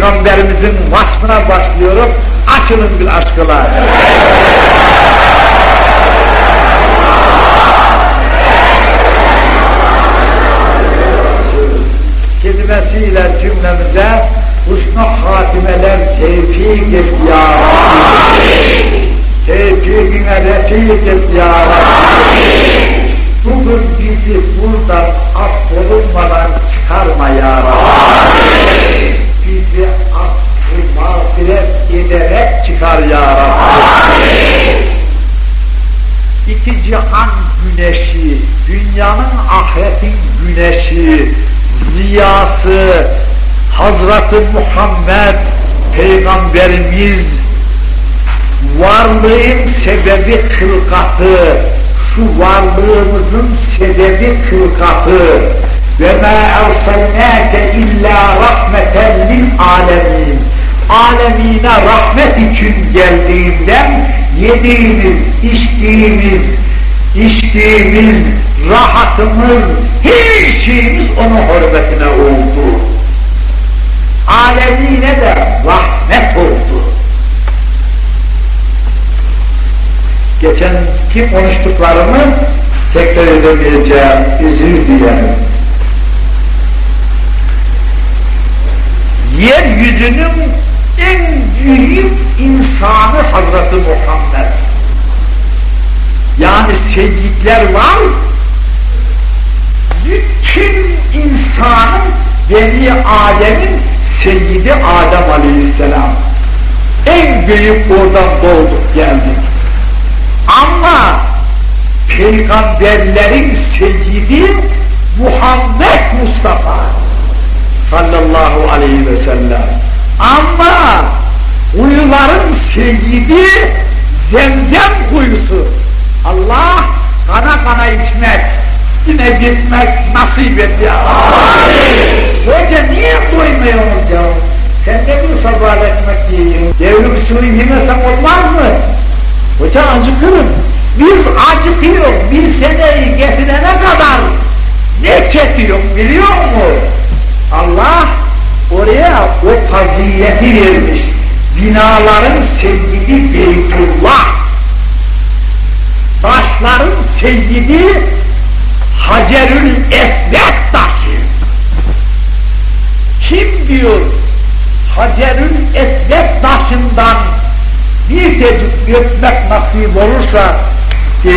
Peygamberimizin vasfına başlıyorum. Açılın bir aşkılar. kelimesiyle cümlemize husnu hatimeler tevfik et ya Rabbi. Tevfikine refik et ya. Bugün bizi buradan affolunmadan çıkarma ya Rabbi. Hazreti Muhammed Peygamberimiz varlığın sebebi kılkatı şu varlığımızın sebebi kılkatı ve ma ersalnake illa rahmeten lil alemin alemine rahmet için geldiğinden yediğimiz, içtiğimiz, içtiğimiz, rahatımız, her şeyimiz onun hürmetine oldu. Alemine de rahmet oldu. Geçen kim konuştuklarımı tekrar edemeyeceğim, üzül diyelim. Yeryüzünün en büyük insanı Hazreti Muhammed. Yani seyyidler var, bütün insanın Beni Adem'in Seyyidi Adem Aleyhisselam. En büyük oradan doğduk geldik. Ama peygamberlerin seyyidi Muhammed Mustafa sallallahu aleyhi ve sellem. Ama kuyuların seyyidi zemzem kuyusu. Allah kana kana içmek, yine gitmek nasip et ya. Hoca niye doymuyorsunuz ya? Sen de bir sabah ekmek yiyin. Devrik suyu yemesem olmaz mı? Hoca acıkırım. Biz acıkıyor bir seneyi getirene kadar ne çekiyor biliyor musun? Allah oraya o fazileti vermiş. Binaların seyyidi Beytullah. Taşların seyyidi Hacerül Esved taşı. Kim diyor Hacerül Esved taşından bir tecik öpmek nasip olursa e,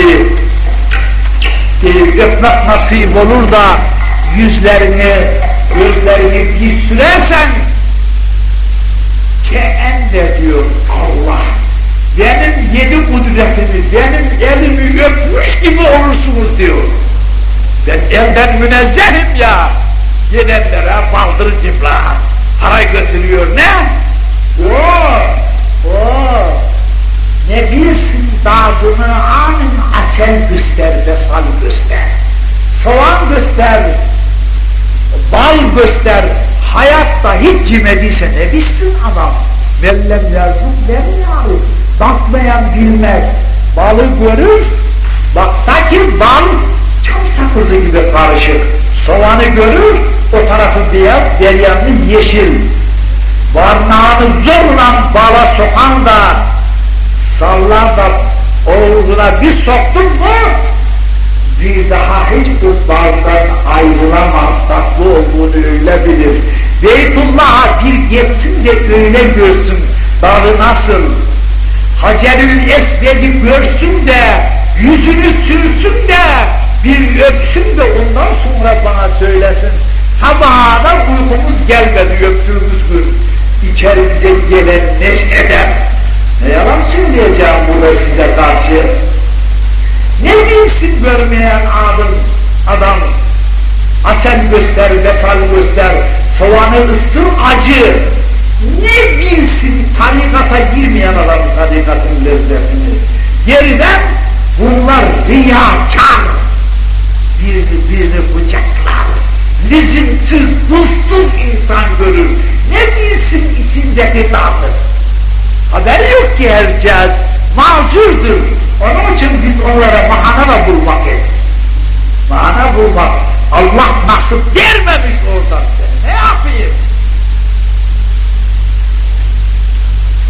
e, öpmek nasip olur da yüzlerini, gözlerini bir sürersen de diyor Allah benim yedi kudretimi, benim elimi öpmüş gibi olursunuz diyor. Ben elden münezzehim ya, gelenlere baldırcımla para götürüyor ne? O, o, ne bilsin dağını anın asel göster ve sal göster. Soğan göster, bal göster, hayatta hiç cimediyse ne bilsin adam? Vellem yazdım ben. Bakmayan bilmez. Balı görür, baksa ki bal çam sakızı gibi karışık. Soğanı görür, o tarafı beyaz, deryanlı yeşil. Barnağını zorla bala sokan da sallar da oğluna bir soktun mu bir daha hiç bu baldan ayrılamaz tatlı olduğunu öyle bilir. Beytullah'a bir geçsin de öyle görsün dağı nasıl. Hacerül Esved'i görsün de yüzünü sürsün de bir öpsün de ondan sonra bana söylesin. Sabaha da uykumuz gelmedi öptüğümüz gün. İçerimize gelen neşeden. Ne yalan söyleyeceğim burada size karşı. Ne bilsin görmeyen adam, adam asel göster, vesal göster, soğanı ıstır acı. Ne bilsin tarikata girmeyen adam tarikatın lezzetini. Geriden bunlar riyakar. Birini birini bıçaklar. Lizimsiz, buzsuz insan görür. Ne bilsin içindeki tadı. Haberi yok ki herkes. Mazurdur. Onun için biz onlara mahana da bulmak et. Mahana bulmak. Allah nasip vermemiş oradan seni. Ne yapayım?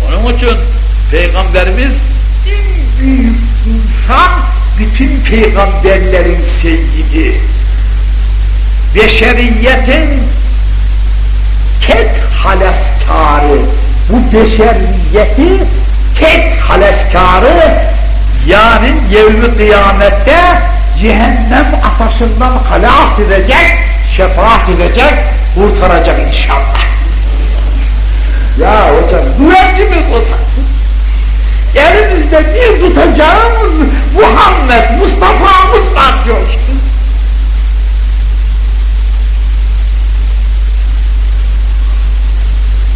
Onun için Peygamberimiz en büyük insan bütün peygamberlerin seyyidi. Beşeriyetin tek haleskarı, bu beşeriyeti tek haleskarı yarın yevmi kıyamette cehennem ateşinden halas edecek, şefaat edecek, kurtaracak inşallah. Ya hocam güvencimiz olsa elimizde bir tutacağımız Muhammed Mustafa'mız var diyor.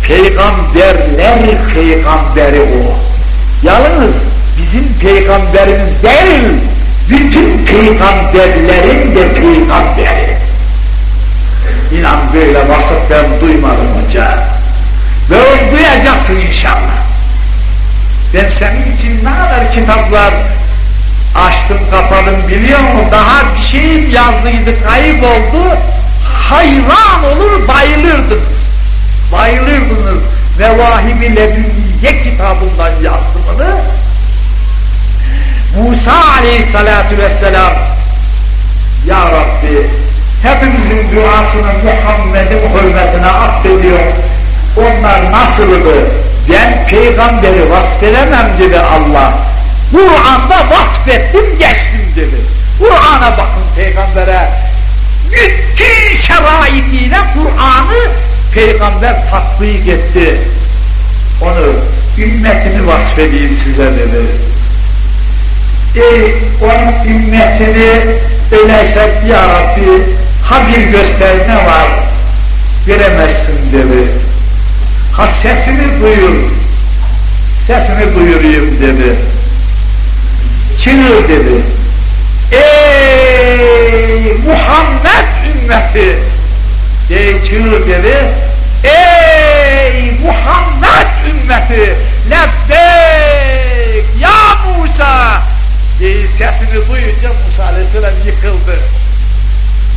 Peygamberler peygamberi o. Yalnız bizim peygamberimiz değil, bütün peygamberlerin de peygamberi. İnan böyle vasıf ben duymadım hocam. Böyle duyacaksın inşallah. Ben senin için ne kadar kitaplar açtım kapadım biliyor musun? Daha bir şeyim yazdıydı kayıp oldu. Hayran olur bayılırdınız. Bayılırdınız. Mevahib-i Ledünniye kitabından yazdım onu. Musa aleyhissalatu vesselam Ya Rabbi hepimizin duasını Muhammed'in hürmetine affediyor. Onlar nasıldı? Ben peygamberi vasfedemem dedi Allah. Kur'an'da vasfettim geçtim dedi. Kur'an'a bakın peygambere. Bütün şeraitiyle Kur'an'ı peygamber tatbik etti. Onu ümmetini vasfedeyim size dedi. Ey onun ümmetini öyleyse ya Rabbi ha bir göster ne var veremezsin dedi. Ha sesini duyur, sesini duyurayım dedi. Çığır dedi. Ey Muhammed ümmeti! Ey çığır dedi. Ey Muhammed ümmeti! Lebbeyk ya Musa! Diye sesini duyunca Musa aleyhisselam yıkıldı.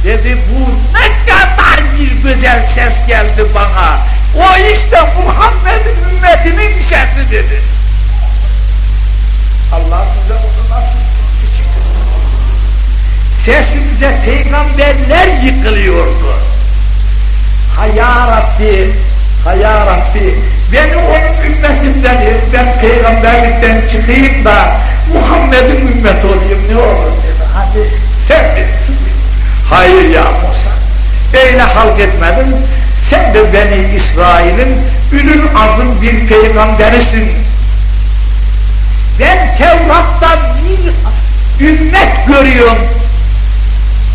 Dedi bu ne kadar bir güzel ses geldi bana. O işte Muhammed'in ümmetinin sesi dedi. Allah bize onu nasıl Sesimize peygamberler yıkılıyordu. Ha ya beni onun ümmetinden, ben peygamberlikten çıkayım da Muhammed'in ümmeti olayım ne olur dedi. Hadi sen bilirsin. Hayır ya Musa, öyle halk etmedim. Sen de Beni İsrail'in ünül azım bir peygamberisin. Ben Tevrat'ta bir ümmet görüyorum.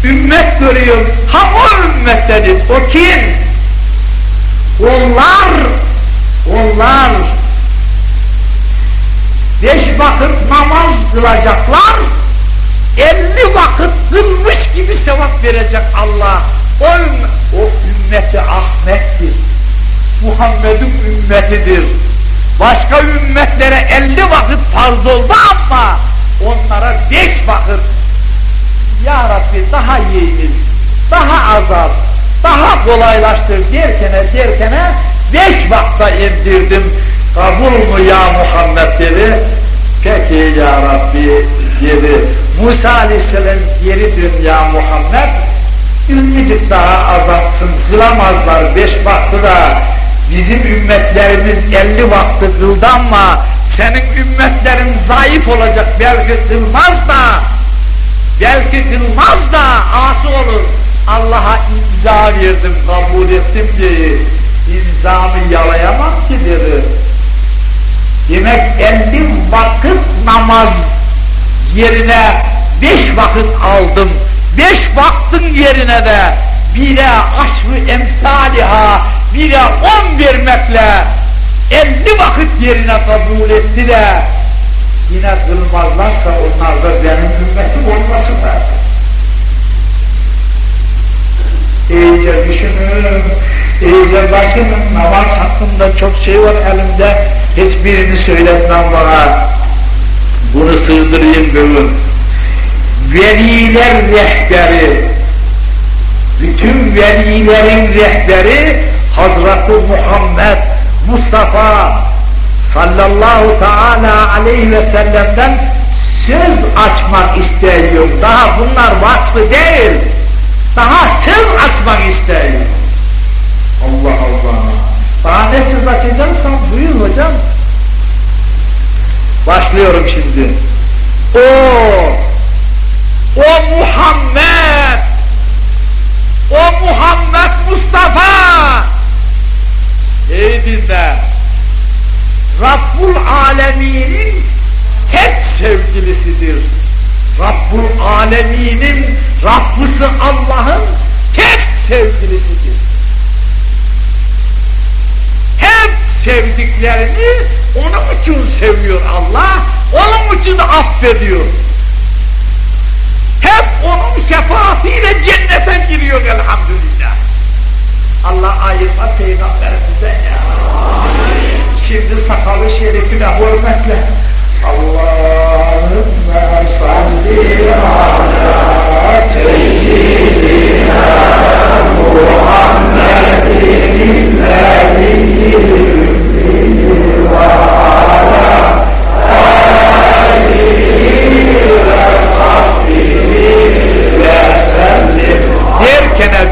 Ümmet görüyorum. Ha o ümmettedir. O kim? Onlar, onlar beş vakit namaz kılacaklar, elli vakit kılmış gibi sevap verecek Allah. O, o ümmeti Ahmet'tir. Muhammed'in ümmetidir. Başka ümmetlere elli vakit farz oldu ama onlara beş vakit Ya Rabbi daha yenil, daha azalt, daha kolaylaştır derkene derkene beş vakta indirdim. Kabul mu ya Muhammed dedi. Peki ya Rabbi dedi. Musa Aleyhisselam geri dön ya Muhammed ümmitcik daha azaltsın, kılamazlar beş vakti da bizim ümmetlerimiz elli vakti kıldı ama senin ümmetlerin zayıf olacak. Belki kılmaz da belki kılmaz da ası olur. Allah'a imza verdim kabul ettim diye imzamı yalayamam ki dedi. Demek elli vakit namaz yerine beş vakit aldım beş vaktin yerine de bire aşrı emsaliha bire on vermekle elli vakit yerine kabul etti de yine kılmazlarsa onlar da benim ümmetim olmasınlar. İyice düşünün, iyice bakın, namaz hakkında çok şey var elimde, hiçbirini söyletmem bana. Bunu sığdırayım bugün veliler rehberi, bütün velilerin rehberi Hazreti Muhammed Mustafa sallallahu teala aleyhi ve sellem'den söz açmak istiyor. Daha bunlar vasfı değil. Daha söz açmak istiyor. Allah Allah. Daha ne söz açacaksan buyur hocam. Başlıyorum şimdi. O, o Muhammed, o Muhammed Mustafa, dinle, Rabbul Alemin'in tek sevgilisidir. Rabbul Alemin'in Rabbısı Allah'ın tek sevgilisidir. Hep sevdiklerini onun için seviyor Allah, onun için affediyor. Hep onun şefaatiyle cennete giriyor elhamdülillah. Allah ayırma peygamberimize ya. Şimdi sakalı şerifine hürmetle Allahümme salli ala seyyidina Muhammedin derken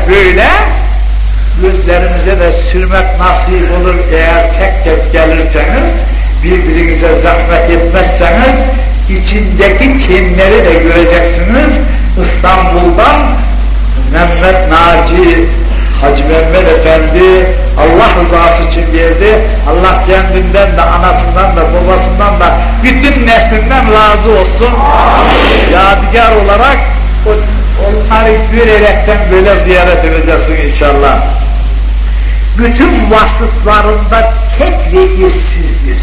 böyle gözlerinize de sürmek nasip olur eğer tek tek gelirseniz birbirinize zahmet etmezseniz içindeki kinleri de göreceksiniz İstanbul'dan Mehmet Naci Hacı Mehmet Efendi Allah rızası için geldi. Allah kendinden de anasından da babasından da bütün neslinden razı olsun. Amin. Yadigar olarak o, onları görerekten böyle ziyaret edeceksin inşallah. Bütün vasıflarında tek ve eşsizdir.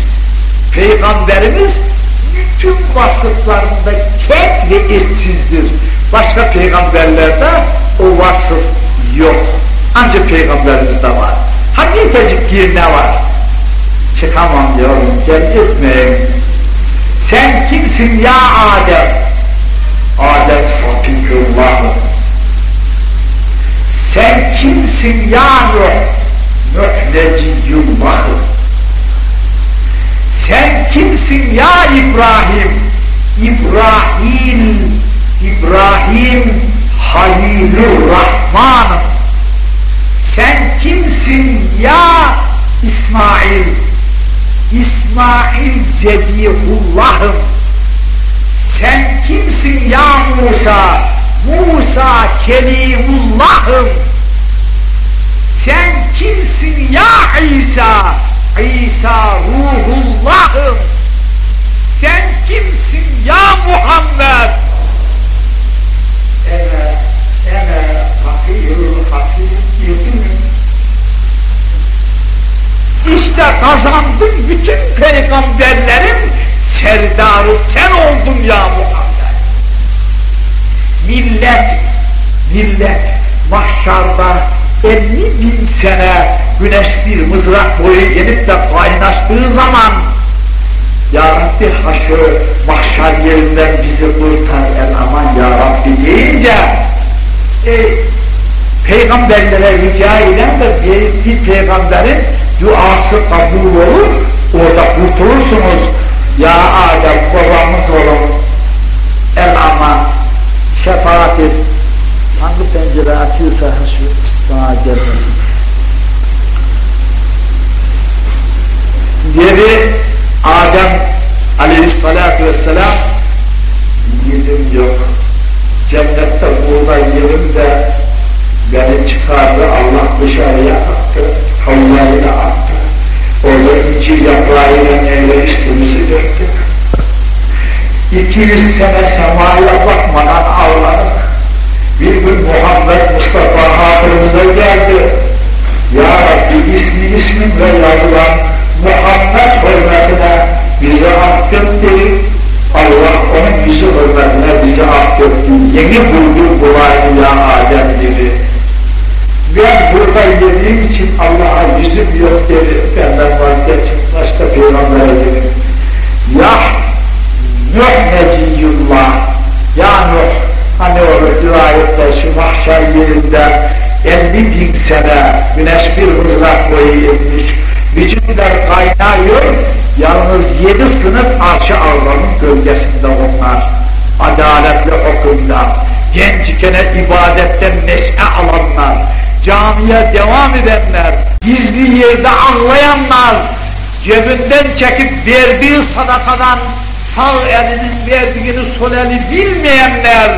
Peygamberimiz bütün vasıflarında tek ve eşsizdir. Başka peygamberlerde o vasıf yok. Ancak peygamberimizde var. Hakikacık yerine var. Çıkamam diyorum, gel gitmeyin. Sen kimsin ya Adem? Adem Safiyullah. Sen kimsin ya Nuh? Nuh Neciyullah. Sen kimsin ya İbrahim? İbrahim, İbrahim Halilur Rahman. Sen kimsin ya İsmail? İsmail Zebihullah'ım. Sen kimsin ya Musa? Musa Kelimullah'ım. Sen kimsin ya İsa? İsa Ruhullah'ım. Sen kimsin ya Muhammed? Evet, evet, fakirul hakim İşte kazandım bütün peygamberlerin serdarı sen oldun ya Muhammed. Millet, millet mahşarda 50 bin sene güneş bir mızrak boyu gelip de kaynaştığı zaman Ya Rabbi haşır mahşer yerinden bizi kurtar el aman Ya Rabbi deyince e, peygamberlere rica eden de bir, bir peygamberin duası kabul olur, orada kurtulursunuz. Ya Adem babamız olun, el aman, şefaat et. Hangi pencere açıyorsa şu bana gelmesin. Dedi Adem aleyhissalatu vesselam yedim yok. Cennette burada yerim de beni çıkardı Allah dışarıya attı. Havlayla attı. Orada incir yaprağıyla neyle döktü. 200 sene semaya bakmadan ağladık. Bir gün Muhammed Mustafa hatırımıza geldi. Ya Rabbi ismi isminle yazılan Muhammed hürmetine bizi affetti. Allah onun yüzü hürmetine bizi affetti. Yeni buldu bulayı ya Adem dedi. Ben burada yediğim için Allah'a yüzüm yok dedi. Benden vazgeçin. Başka peygambere dedim. Ya Nuh Neciyullah Ya Nuh hani olur rivayette şu mahşer yerinde 50 bin sene güneş bir mızrak boyu inmiş vücutlar kaynıyor Yalnız yedi sınıf arş-ı azamın gölgesinde onlar. Adaletli okunlar, gencikene ibadetten neşe alanlar, camiye devam edenler, gizli yerde anlayanlar, cebinden çekip verdiği sadakadan sağ elinin verdiğini sol eli bilmeyenler,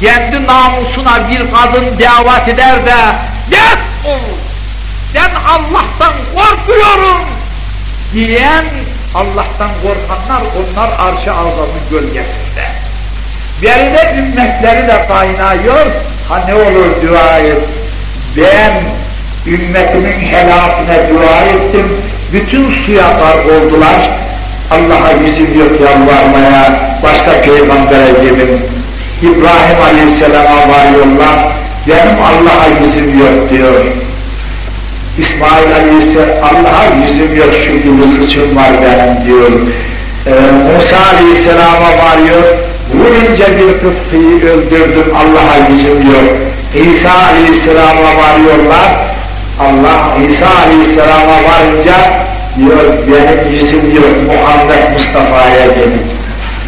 kendi namusuna bir kadın davet eder de, defol, ben Allah'tan korkuyorum diyen Allah'tan korkanlar onlar arş-ı azamın gölgesinde. Beride ümmetleri de kaynıyor, ha ne olur dua et. Ben ümmetimin helakine dua ettim, bütün suya oldular. Allah'a yüzüm yok yalvarmaya, başka peygambere gidin. İbrahim Aleyhisselam'a varıyorlar, benim Allah'a yüzüm yok diyor. İsmail Aleyhisselam Allah'a yüzüm yok şu gibi suçum var benim diyor. Ee, Musa Aleyhisselam'a varıyor. Vurunca bir kıptıyı öldürdüm Allah'a yüzüm yok. İsa Aleyhisselam'a varıyorlar. Allah İsa Aleyhisselam'a varınca diyor benim yüzüm yok Muhammed Mustafa'ya dedim.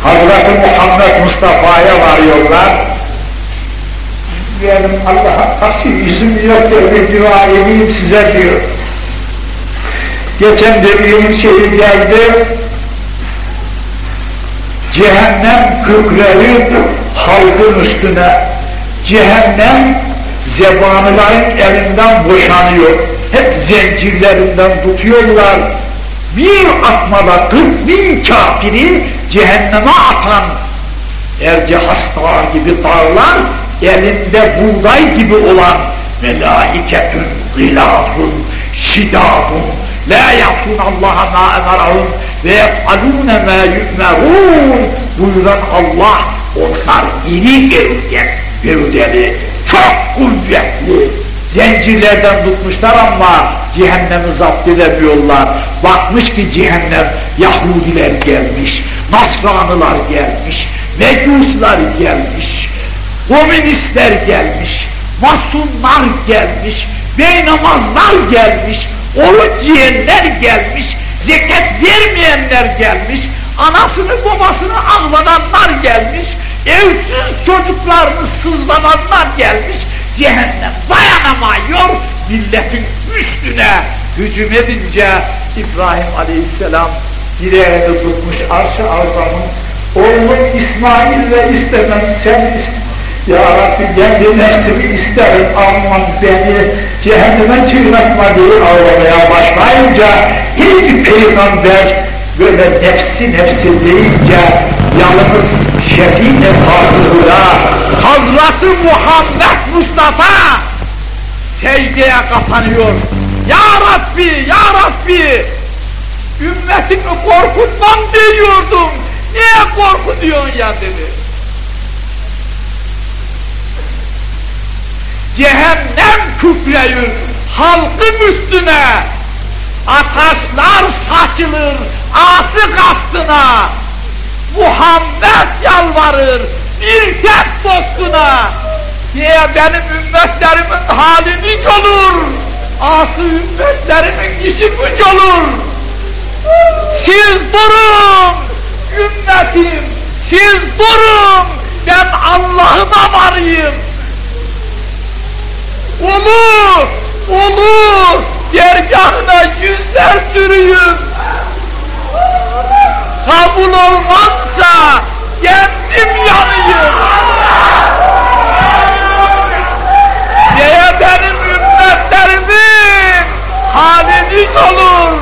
Hazreti Muhammed Mustafa'ya varıyorlar benim Allah'a karşı yüzüm yok diyor bir dua edeyim size diyor. Geçen dediğim şeyi geldi, cehennem kükrevi halkın üstüne, cehennem zebanilerin elinden boşanıyor. Hep zincirlerinden tutuyorlar. Bir atmada 40 bin kafiri cehenneme atan Ercihas Dağı gibi dağlar elinde buğday gibi olan melaiketün gılafun şidafun la yafun Allah'a ma emarahum ve yef'alûne ma yu'merûn buyuran Allah onlar iri gövde, gövdeli çok kuvvetli. Zincirlerden tutmuşlar ama cehennemi zapt edemiyorlar. Bakmış ki cehennem Yahudiler gelmiş Nasranılar gelmiş Mecuslar gelmiş komünistler gelmiş, masumlar gelmiş, beynamazlar gelmiş, oruç yiyenler gelmiş, zekat vermeyenler gelmiş, anasını babasını ağladanlar gelmiş, evsiz çocuklarını sızlananlar gelmiş, cehennem dayanamıyor, milletin üstüne hücum edince İbrahim aleyhisselam direğini tutmuş arş-ı azamın oğlum İsmail ve istemem sen iste ya Rabbi kendi nefsimi isterim aman beni cehenneme çığırtma diye ağlamaya başlayınca ilk peygamber böyle nefsi nefsi deyince yalnız şefine tasırına Hazreti Muhammed Mustafa secdeye kapanıyor. Ya Rabbi, Ya Rabbi ümmetimi korkutmam diyordum. Niye korkutuyorsun ya dedi. cehennem küfreyir halkın üstüne ataşlar saçılır ası kastına Muhammed yalvarır bir tek dostuna diye benim ümmetlerimin hali niç olur ası ümmetlerimin işi güç olur siz durun ümmetim siz durun ben Allah'ıma varayım Olur, olur. Dergahına yüzler sürüyüm. Kabul olmazsa kendim yanıyım. Diye benim ümmetlerimin haliniz olur.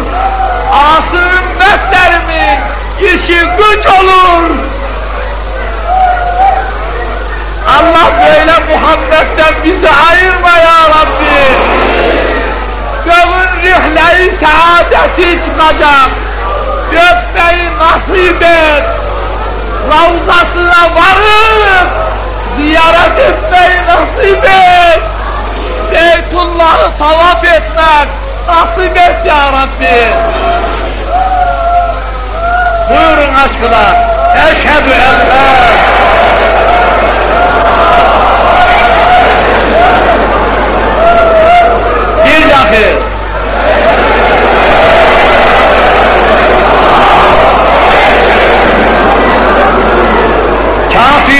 Ası ümmetlerimin işi güç olur. Allah böyle Muhammed'den bizi ayırma ya Rabbi. Göğün rihleyi saadeti çıkacak. Gökmeyi nasip et. Ravzasına varıp ziyaret etmeyi nasip et. Beytullah'ı tavaf etmek nasip et ya Rabbi. Buyurun aşkına. Eşhedü en la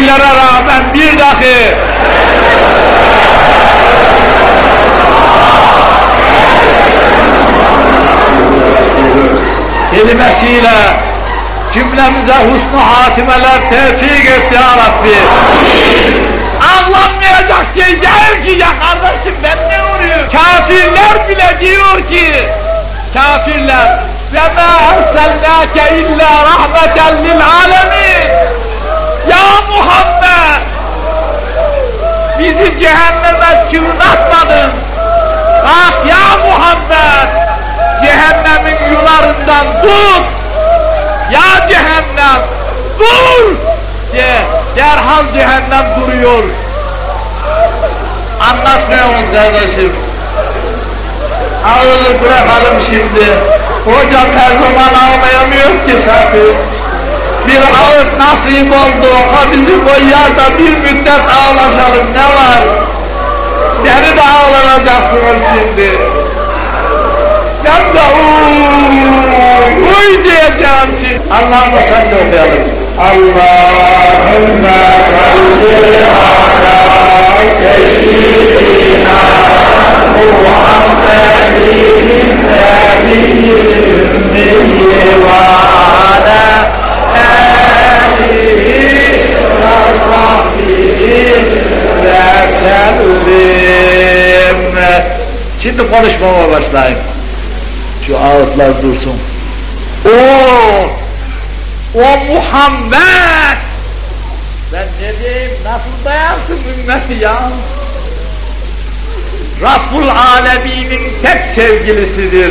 bakı. kelimesiyle cümlemize husnu hatimeler tevfik et ya Rabbi. Anlanmayacak şey değil ki ya kardeşim ben ne oluyor? Kafirler bile diyor ki kafirler ve ma erselnake illa rahmeten lil alemin ya Muhammed! Bizi cehenneme çığlatmadın bak ya Muhammed! Cehennemin yularından tut ya cehennem dur! De derhal cehennem duruyor. Anlatmıyoruz kardeşim. Ağırlık bırakalım şimdi. Hocam her zaman ağlayamıyor ki zaten bir ağıt nasip oldu. O bizi koyar da bir müddet ağlaşalım ne var? Beni de ağlanacaksınız şimdi. Ben de uy diyeceğim şimdi. Allah'ıma sen de okuyalım. Allahümme salli ala seyyidina Muhammedin nebiyyil Ağıtlar dursun. O, o Muhammed. Ben ne diyeyim, nasıl dayansın ümmeti ya? Rabbul Alemin'in tek sevgilisidir.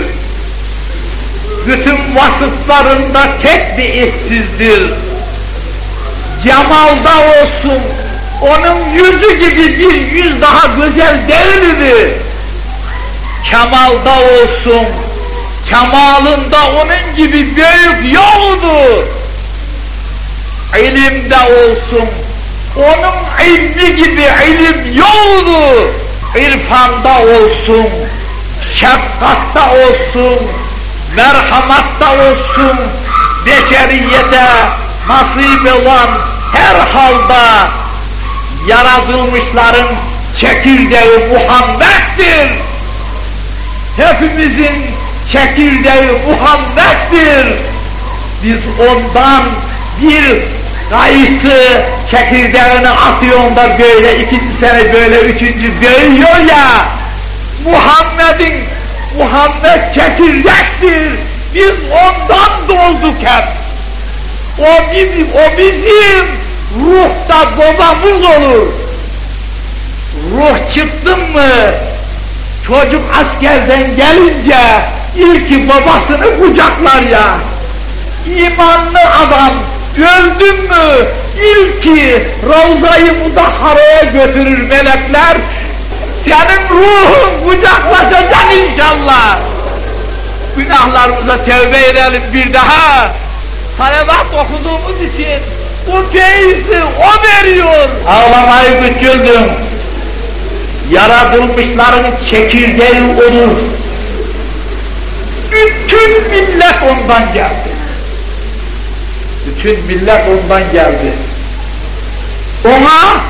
Bütün vasıflarında tek bir işsizdir. Cemalda olsun, onun yüzü gibi bir yüz daha güzel değildi. Kemalda olsun, kemalında onun gibi büyük yoktu. İlimde olsun, onun ilmi gibi ilim yoktu. İrfanda olsun, şefkatta olsun, merhamatta olsun, beşeriyete nasip olan her halda yaratılmışların çekirdeği Muhammed'dir. Hepimizin çekirdeği Muhammed'dir. Biz ondan bir kayısı çekirdeğini atıyor da böyle ikinci sene böyle üçüncü büyüyor ya Muhammed'in Muhammed çekirdektir. Biz ondan dolduk hep. O bizim, o bizim ruhta babamız olur. Ruh çıktın mı çocuk askerden gelince ilki babasını kucaklar ya. İmanlı adam öldün mü ilki Ravza-i Mudahhara'ya götürür melekler. Senin ruhun kucaklaşacak inşallah. Günahlarımıza tevbe edelim bir daha. Salavat okuduğumuz için bu feyzi o veriyor. Ağlamayı küçüldüm. Yaratılmışların çekirdeği olur. Bütün millet ondan geldi. Bütün millet ondan geldi. Ona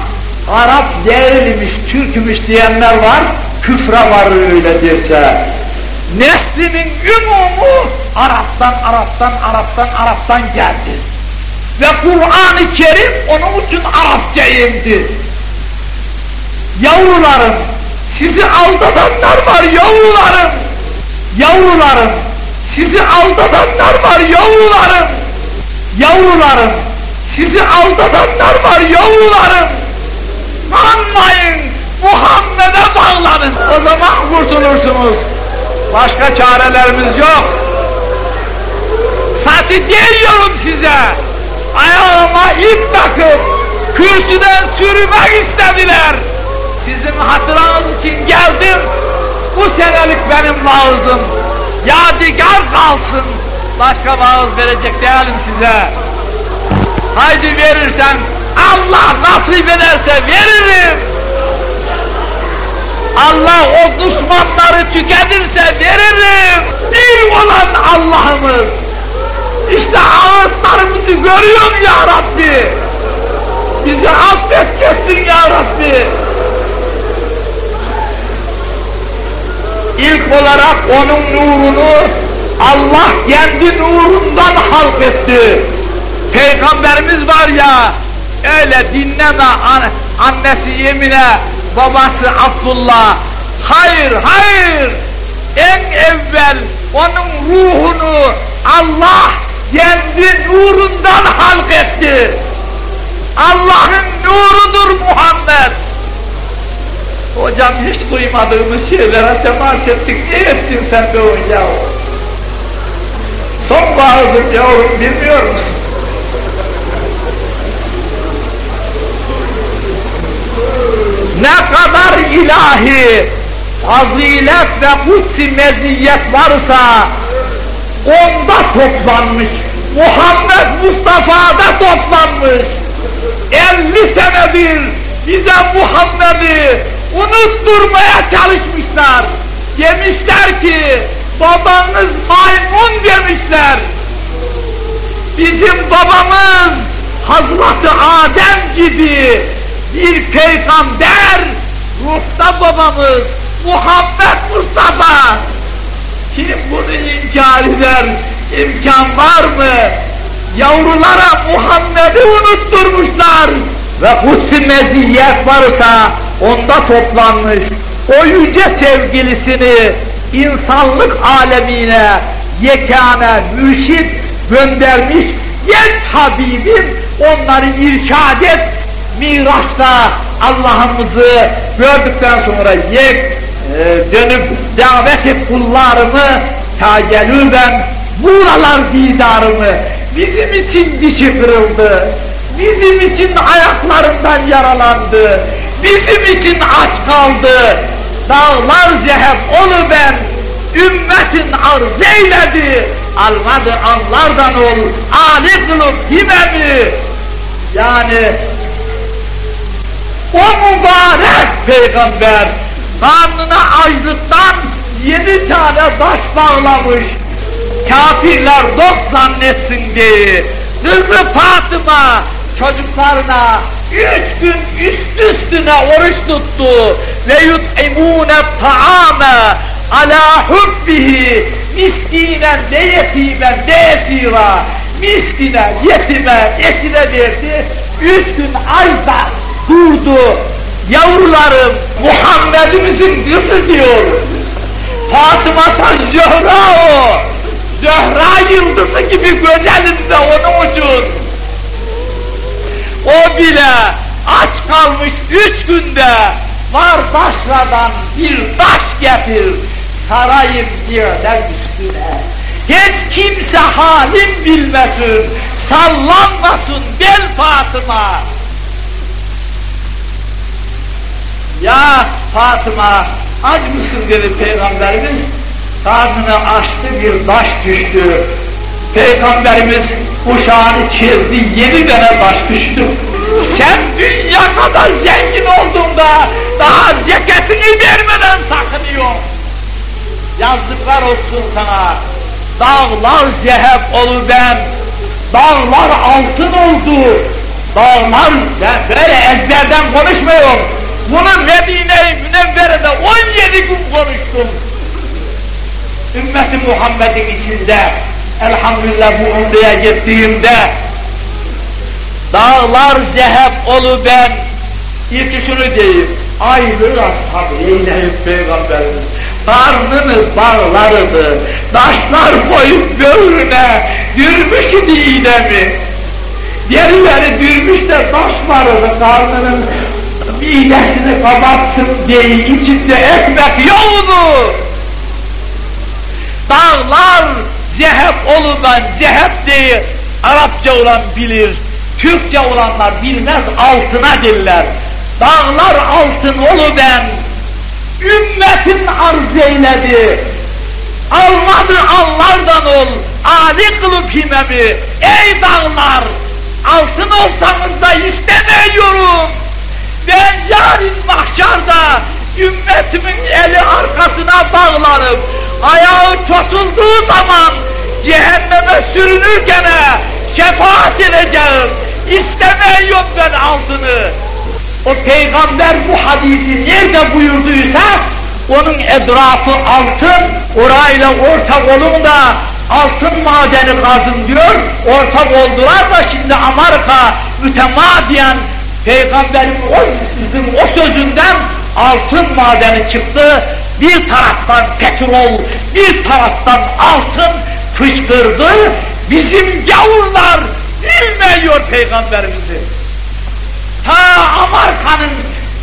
Arap değilmiş, Türkmüş diyenler var, küfre var öyle derse. Neslinin ümumu Arap'tan, Arap'tan, Arap'tan, Arap'tan geldi. Ve Kur'an-ı Kerim onun için Arapça indi. Yavrularım, sizi aldatanlar var yavrularım. Yavrularım, sizi aldatanlar var yavrularım. Yavrularım, sizi aldatanlar var yavrularım. Anlayın, Muhammed'e bağlanın. O zaman kurtulursunuz. Başka çarelerimiz yok. Sati diyorum size. Ayağıma ip takıp kürsüden sürmek istediler. Sizin hatıranız için geldim. Bu senelik benim vaazım. Yadigar kalsın. Başka vaaz verecek değilim size. Haydi verirsen Allah nasip ederse veririm. Allah o düşmanları tüketirse veririm. Bir olan Allah'ımız. İşte ağıtlarımızı görüyorum ya Rabbi. Bizi affet geçsin ya Rabbi. İlk olarak onun nurunu Allah kendi nurundan halk etti. Peygamberimiz var ya, öyle dinleme an annesi Emine, babası Abdullah. Hayır, hayır. En evvel onun ruhunu Allah kendi nurundan halk etti. Allah'ın nurudur Muhammed. Hocam hiç duymadığımız şeylere temas ettik. Ne ettin sen be o? Son bazı yavrum bilmiyor musun? Ne kadar ilahi fazilet ve kutsi meziyet varsa onda toplanmış. Muhammed Mustafa'da toplanmış. 50 senedir bize Muhammed'i unutturmaya çalışmışlar. Demişler ki babanız maymun demişler. Bizim babamız Hazreti Adem gibi bir peygamber, ruhta babamız Muhammed Mustafa. Kim bunu inkar eder? İmkan var mı? Yavrulara Muhammed'i unutturmuşlar. Ve kutsi meziyet varsa onda toplanmış. O yüce sevgilisini insanlık alemine yekâne mürşit göndermiş. Gel Habibim onları irşad et. Miraç'ta Allah'ımızı gördükten sonra yek e, dönüp davet et kullarımı ta gelüben buralar didarımı bizim için dişi kırıldı bizim için ayaklarından yaralandı bizim için aç kaldı. Dağlar zeheb olu ben ümmetin arz eyledi. Almadı anlardan ol ali kılıp himemi yani o mübarek peygamber karnına açlıktan yedi tane taş bağlamış. Kafirler dok zannetsin diye. Kızı Fatıma çocuklarına üç gün üst üstüne oruç tuttu. Ve yut'imûne ta'ame ala hubbihi. Miskinen de yetimen de esira miskine, yetime, esire verdi. Üç gün ayda durdu. Yavrularım Muhammed'imizin kızı diyor. Fatıma Zöhra o Zöhra yıldızı gibi güzelinde onun için o bile aç kalmış üç günde. Var başladan bir taş getir sarayım yerden üstüne hiç kimse halim bilmesin sallanmasın bel Fatıma. Ya Fatıma aç mısın dedi Peygamberimiz. Karnını açtı bir taş düştü Peygamberimiz uşağını çizdi yedi tane taş düştü. Sen dünya kadar zengin olduğunda daha zekatını vermeden sakınıyor. Yazıklar olsun sana. Dağlar zehep olu ben. Dağlar altın oldu. Dağlar ben böyle ezberden konuşmuyorum. Bunu Medine-i Münevvere'de 17 gün konuştum. Ümmeti Muhammed'in içinde elhamdülillah bu umreye gittiğimde dağlar zehep olu ben ilk şunu diyeyim ayrı sabreyle peygamberimiz karnını bağlardı taşlar koyup böğrüne dürmüş idi iğnemi derileri dürmüş de taş vardı karnının midesini kapatsın diye içinde ekmek yoktu. Dağlar zehep olunan zehep diye Arapça olan bilir, Türkçe olanlar bilmez altına diller. Dağlar altın olu ben, ümmetin arz eyledi. Almadı allardan ol, Ali kılıp himemi, ey dağlar, altın olsanız da istemiyorum ben yarın mahşarda ümmetimin eli arkasına bağlarım. Ayağı çotulduğu zaman cehenneme sürünürken şefaat edeceğim. İstemiyorum ben altını. O peygamber bu hadisi nerede buyurduysa onun etrafı altın, orayla ortak olun da altın madeni kazın diyor. Ortak oldular da şimdi Amerika mütemadiyen peygamberin o, o sözünden altın madeni çıktı. Bir taraftan petrol, bir taraftan altın fışkırdı. Bizim gavurlar bilmiyor peygamberimizi. Ta Amerika'nın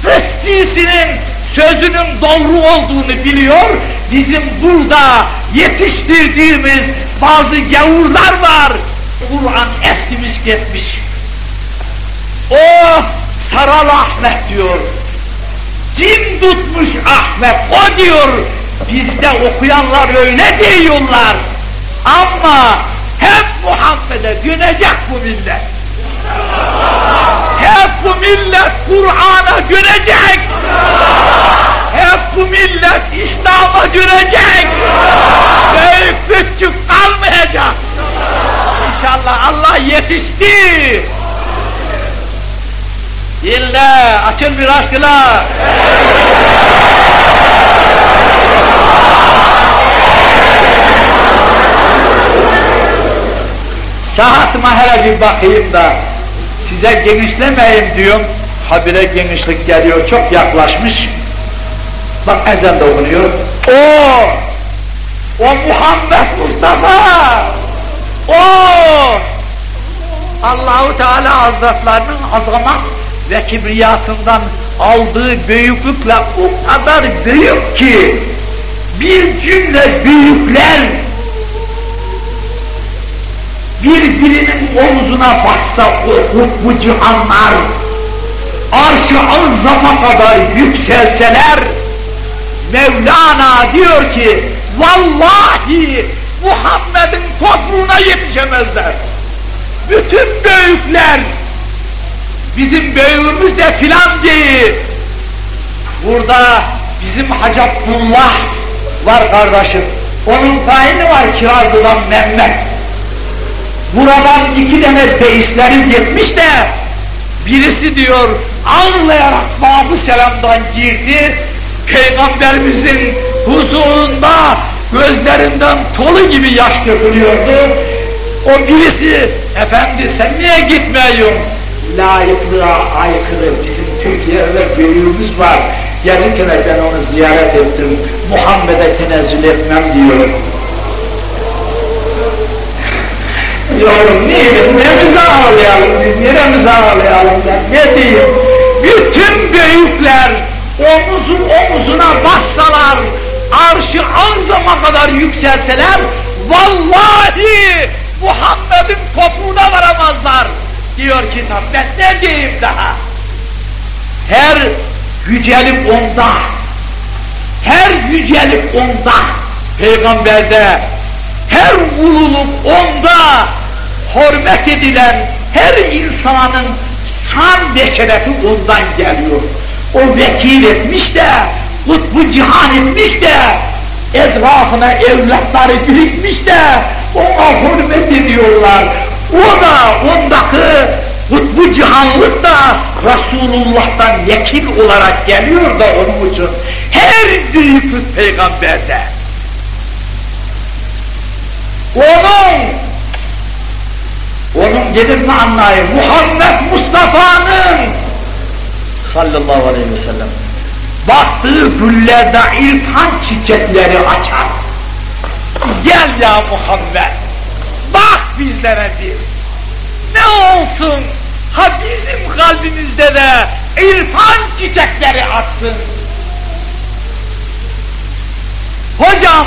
fıssisinin sözünün doğru olduğunu biliyor. Bizim burada yetiştirdiğimiz bazı gavurlar var. Kur'an eskimiş gitmiş. O Saral Ahmet diyor. Cin tutmuş Ahmet o diyor. Bizde okuyanlar öyle diyorlar. Ama hep Muhammed'e dönecek bu millet. Hep bu millet Kur'an'a dönecek. Hep bu millet İslam'a dönecek. Büyük küçük kalmayacak. İnşallah Allah yetişti. İlla açın bir aşkına. Saatıma hele bir bakayım da size genişlemeyeyim diyorum. Habire genişlik geliyor, çok yaklaşmış. Bak ezan da okunuyor. O, o Muhammed Mustafa, o Allahu Teala Hazretlerinin azamet ve kibriyasından aldığı büyüklükle o kadar büyük ki bir cümle büyükler birbirinin omzuna bassa o bu cihanlar arşı kadar yükselseler Mevlana diyor ki vallahi Muhammed'in toprağına yetişemezler. Bütün büyükler bizim büyüğümüz de filan değil. Burada bizim Hacı Abdullah var kardeşim. Onun kayını var Kirazlı'dan Mehmet. Buradan iki tane deistleri gitmiş de birisi diyor ağlayarak Babı Selam'dan girdi. Peygamberimizin huzurunda gözlerinden tolu gibi yaş dökülüyordu. O birisi, efendi sen niye gitmiyorsun? Layıklığa aykırı bizim Türkiye'de büyüğümüz var. Gelirken ben onu ziyaret ettim. Muhammed'e tenezzül etmem diyor. Yavrum neydi? Neremize ağlayalım biz? Neremize ağlayalım ben? Ne diyeyim? Bütün büyükler omuzun omuzuna bassalar, arşı azama kadar yükselseler, vallahi Muhammed'in topuğuna varamazlar. Diyor kitap, ben ne diyeyim daha? Her yücelik onda, her yücelik onda, peygamberde, her ululuk onda, hürmet edilen her insanın şan ve şerefi ondan geliyor. O vekil etmiş de, kutbu cihan etmiş de, etrafına evlatları birikmiş de, ona hürmet ediyorlar. O da ondaki kutbu cihanlık da Resulullah'tan vekil olarak geliyor da onun için her büyüklük peygamberde. Onun onun gelir mi anlayın? Muhammed Mustafa'nın sallallahu aleyhi ve sellem baktığı güllerde irfan çiçekleri açar. Gel ya Muhammed, bak bizlere bir. Ne olsun, ha bizim kalbimizde de irfan çiçekleri açsın. Hocam,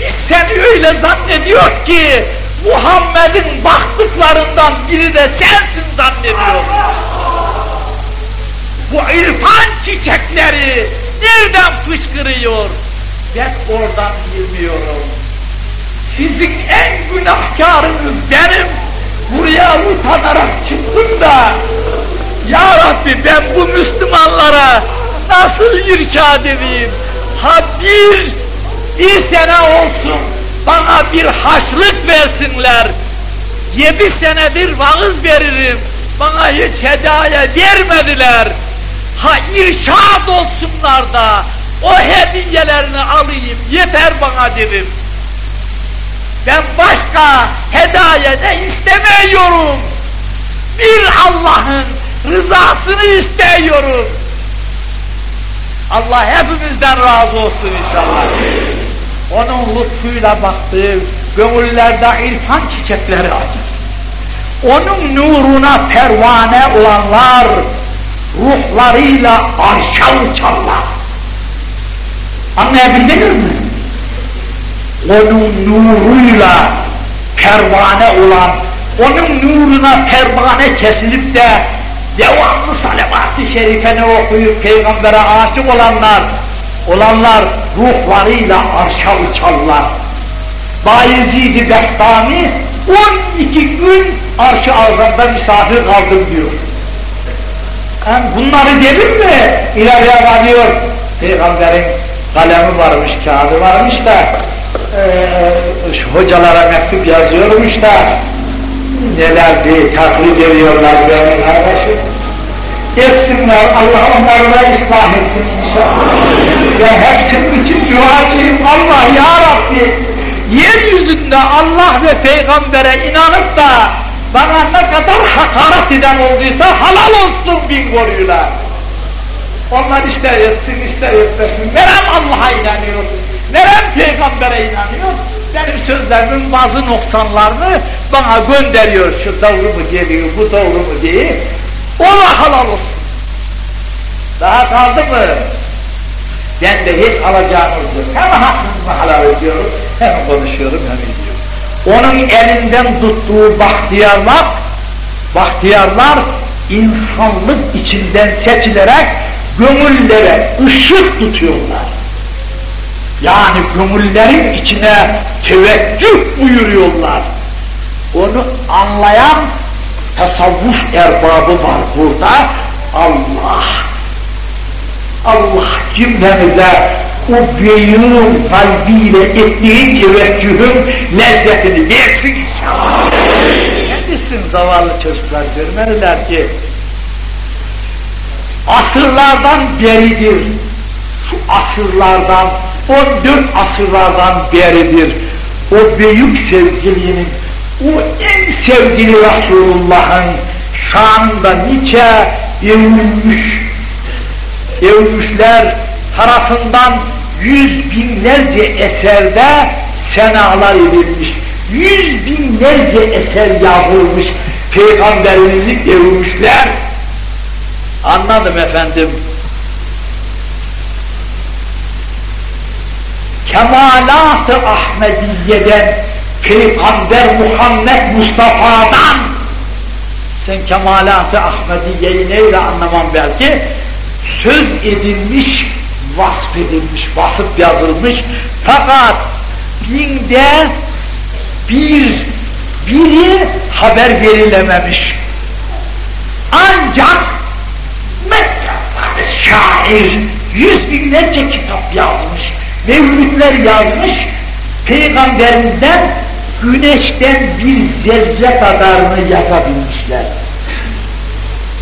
biz seni öyle zannediyor ki, Muhammed'in baktıklarından biri de sensin zannediyor. Bu irfan çiçekleri nereden fışkırıyor? Ben oradan bilmiyorum. Sizin en günahkarınız benim. Buraya utanarak çıktım da Ya Rabbi ben bu Müslümanlara nasıl irşad edeyim? Ha bir, bir sene olsun bana bir haşlık versinler. Yedi senedir vaız veririm. bana hiç hediye vermediler. Ha irşad olsunlar da o hediyelerini alayım yeter bana dedim. Ben başka hediye de istemiyorum. Bir Allah'ın rızasını istiyorum. Allah hepimizden razı olsun inşallah. Onun lütfuyla baktığı gönüllerde irfan çiçekleri açar. Onun nuruna pervane olanlar ruhlarıyla arşa uçarlar. Anlayabildiniz mi? Onun nuruyla pervane olan, onun nuruna pervane kesilip de devamlı salavat-ı şerifeni okuyup peygambere aşık olanlar, olanlar ruhlarıyla arşa uçarlar. Bayezid-i Bestami 12 gün arş-ı azamda misafir kaldım diyor. Yani bunları dedim mi ileriye varıyor. Peygamberin kalemi varmış, kağıdı varmış da e, hocalara mektup yazıyormuş da neler diye taklit ediyorlar benim kardeşim. Etsinler, Allah onları da ıslah etsin inşallah. Ben hepsinin için duacıyım. Allah ya Rabbi, yeryüzünde Allah ve peygambere inanıp da bana ne kadar hakaret eden olduysa halal olsun bin koruyla. Onlar ister etsin ister etmesin. Nerem Allah'a inanıyor, nerem peygambere inanıyor. Benim sözlerimin bazı noksanlarını bana gönderiyor. Şu doğru mu geliyor, bu doğru mu diye. Ona halal olsun. Daha kaldı mı? Ben de hiç alacağınızdır. Hem hakkınızı halal ediyorum, hem konuşuyorum hem ediyorum. Onun elinden tuttuğu bahtiyarlar, bahtiyarlar insanlık içinden seçilerek gönüllere ışık tutuyorlar. Yani gönüllerin içine teveccüh buyuruyorlar. Onu anlayan tasavvuf erbabı var burada. Allah Allah cümlemize o beyin kalbiyle ettiği teveccühün lezzetini versin inşallah. Kendisinin zavallı çocuklar görmeliler ki asırlardan beridir. Şu asırlardan, 14 asırlardan beridir. O büyük sevgilinin, o en sevgili Resulullah'ın şanında nice övülmüş, övmüşler tarafından yüz binlerce eserde senalar edilmiş. Yüz binlerce eser yazılmış. Peygamberimizi övmüşler. Anladım efendim. Kemalat-ı Ahmediye'den Peygamber Muhammed Mustafa'dan. Sen kemalat-ı Ahmediye'yi neyle anlamam belki? Söz edilmiş vasf edilmiş, vasıf yazılmış. Fakat binde bir biri haber verilememiş. Ancak şair yüz binlerce kitap yazmış mevlütler yazmış peygamberimizden güneşten bir zerre kadarını yazabilmişler.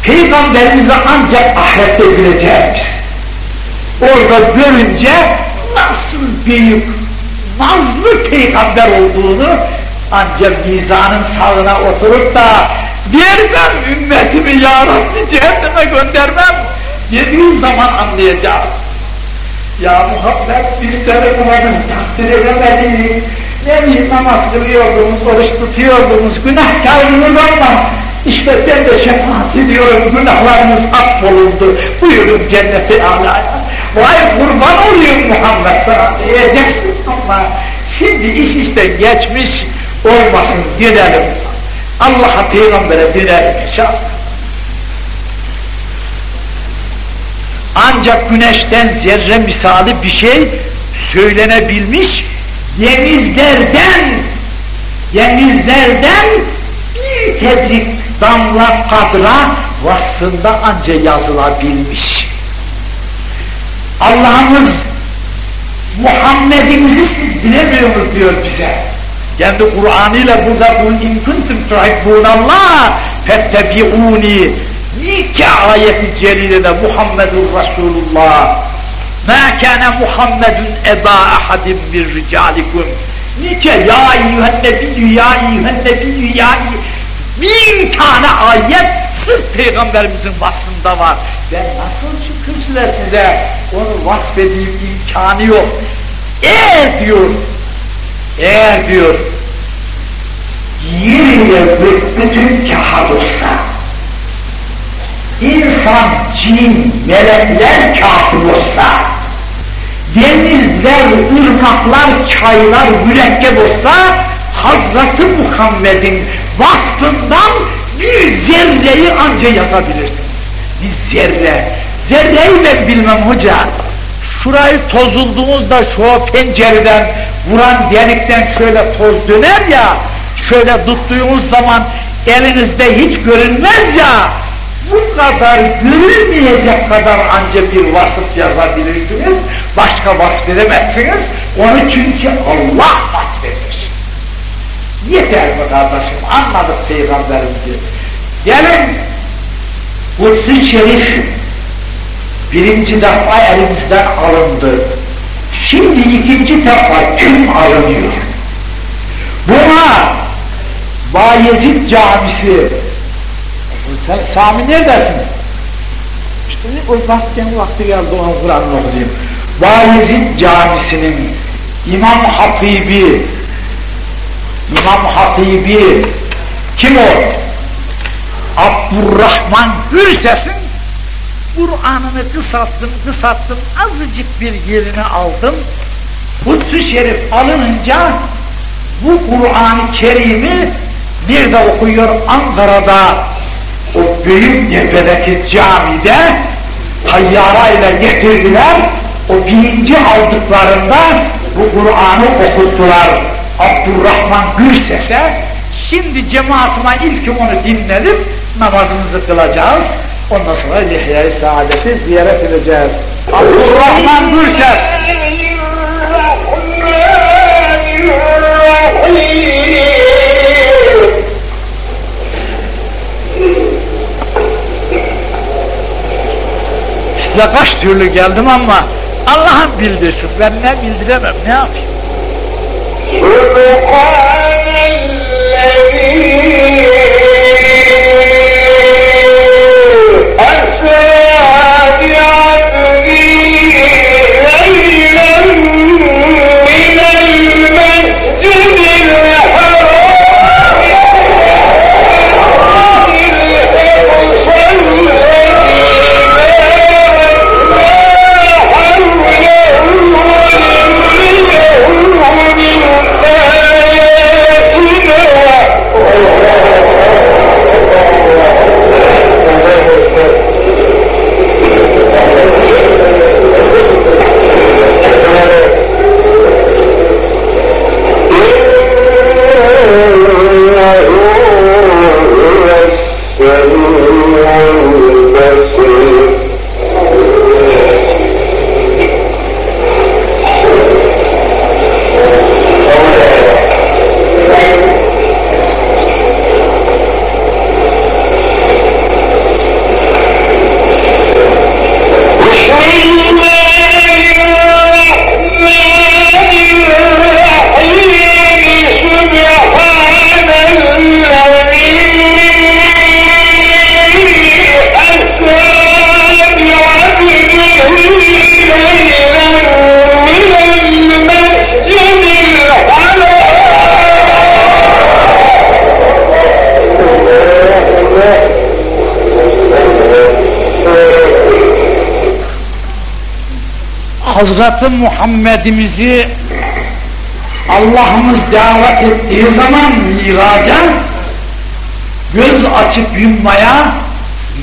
Peygamberimize ancak ahirette bileceğiz. Biz orada görünce nasıl büyük nazlı peygamber olduğunu ancak mizanın sağına oturup da vermem ümmetimi ya Rabbi cehenneme göndermem? dediği zaman anlayacağız. Ya Muhammed biz seni umarım takdir edemedik. Ne bileyim namaz kılıyordunuz, oruç tutuyordunuz, günahkarınız ama işte ben de şefaat ediyorum, günahlarınız affolundu. Buyurun cenneti alaya. Vay kurban olayım Muhammed sana diyeceksin ama şimdi iş işte geçmiş olmasın gidelim. Allah'a peygambere dönelim inşallah. Ancak güneşten zerre misali bir şey söylenebilmiş denizlerden denizlerden bir tecik damla kadra vasfında anca yazılabilmiş. Allah'ımız Muhammed'imizi siz bilemiyorsunuz diyor bize. Kendi Kur'an ile burada bu in kuntum tuhibbunallah fettebi'uni Nike ayeti celilede Muhammedur Resulullah Ma kana Muhammedun eba ahadin bir ricalikum Nike ya eyyühen nebiyyü ya eyyühen nebiyyü ya Bin tane ayet sırf peygamberimizin vasfında var. Ben nasıl şükürsüler size onu vasfedeyim imkanı yok. Eğer diyor, eğer diyor, yeriyle bütün kahat olsa, insan, cin, melekler kafir olsa, denizler, ırmaklar, çaylar mürekkep olsa, Hazreti Muhammed'in vasfından bir zerreyi anca yazabilirsiniz. Bir zerre. Zerreyi ben bilmem hoca. Şurayı tozulduğunuzda şu pencereden vuran delikten şöyle toz döner ya, şöyle tuttuğunuz zaman elinizde hiç görünmez ya, bu kadar görülmeyecek kadar anca bir vasıf yazabilirsiniz, başka vasf edemezsiniz, onu çünkü Allah vasfetmiş. Yeter mi kardeşim, anladık peygamberimizi. Gelin, Kutsu Şerif birinci defa elimizden alındı. Şimdi ikinci defa kim alınıyor? Buna Bayezid Camisi Sami neredesin? İşte o vaktin vakti geldi ona Kur'an okuyayım. Bayezid Camisi'nin İmam Hatibi İmam Hatibi kim o? Abdurrahman Gürses'in Kur'an'ını kısalttım, kısalttım, azıcık bir yerini aldım. Kutsu Şerif alınınca bu Kur'an-ı Kerim'i nerede okuyor? Ankara'da büyük tepedeki camide tayyarayla getirdiler. O birinci aldıklarında bu Kur'an'ı okuttular. Abdurrahman Gürses'e şimdi cemaatime ilk onu dinledim namazımızı kılacağız ondan sonra Yahya-i Saadet'i ziyaret edeceğiz Abdurrahman Gürses size kaç türlü geldim ama Allah'ım bildirsin. Ben ne bildiremem, ne yapayım? Subhanellezi Hazreti Muhammed'imizi Allah'ımız davet ettiği zaman miraca göz açıp yummaya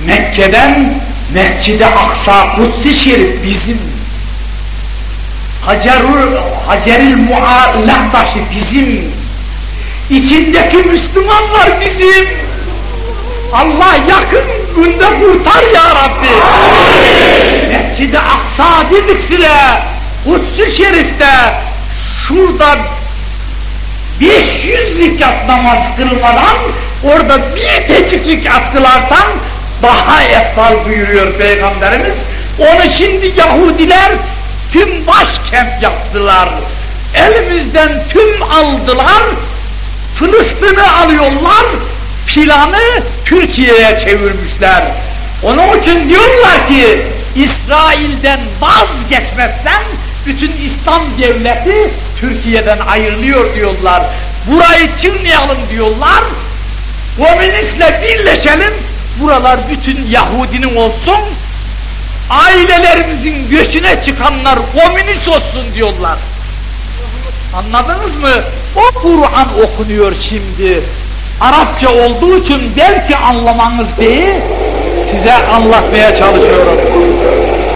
Mekke'den Mescid-i Aksa Kutsi Şerif bizim Hacerul, Haceril Muallak taşı bizim içindeki Müslümanlar bizim Allah yakın günde kurtar ya Rabbi. Mescid-i Aksa dedik size. Kutsu Şerif'te şurada 500 rekat namaz kılmadan orada bir teçhiklik attılarsan daha eftal buyuruyor Peygamberimiz. Onu şimdi Yahudiler tüm başkent yaptılar. Elimizden tüm aldılar. Filistin'i alıyorlar. Planı Türkiye'ye çevirmişler. Onun için diyorlar ki İsrail'den vazgeçmezsen bütün İslam devleti Türkiye'den ayrılıyor diyorlar. Burayı çınlayalım diyorlar. Komünistle birleşelim. Buralar bütün Yahudinin olsun. Ailelerimizin göçüne çıkanlar komünist olsun diyorlar. Anladınız mı? O Kur'an okunuyor şimdi. Arapça olduğu için belki anlamanız değil, size anlatmaya çalışıyorum.